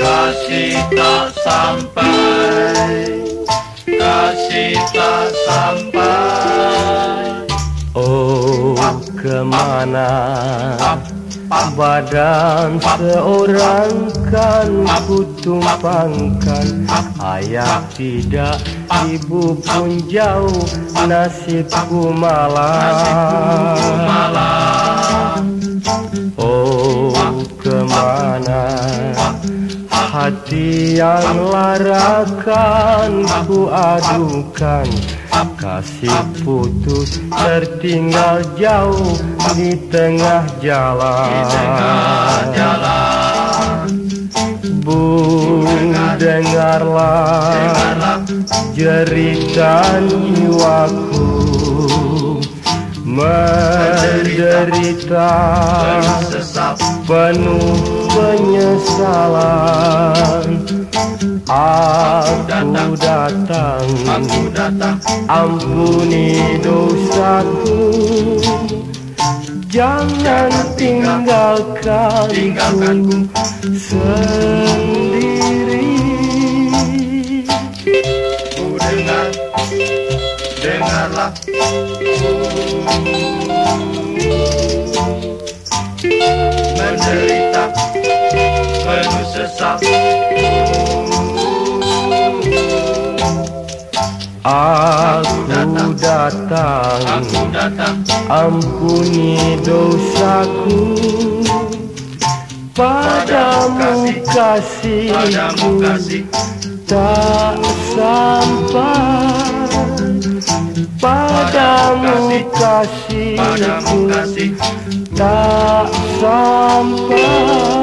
Kasih tak sampai, kasih tak sampai. Oh kemana Badan seorang kan ku tumpangkan Ayah tidak, ibu pun jauh Nasibku malah Hati yang larakan ku adukan. Kasih putus tertinggal jauh di tengah jalan. Bu dengarlah Jerita jiwaku. Menderita penuh penyesalan. Aku datang. Ampuni dosaku. Jangan tinggalkan. ku sendiri. Ku dengar, dengarlah Aku datang. Aku datang. Ampuni dosaku. Padamu kasih padamu kasih tak sampai. Padamu kasih. Padamu kasih. Tak sampai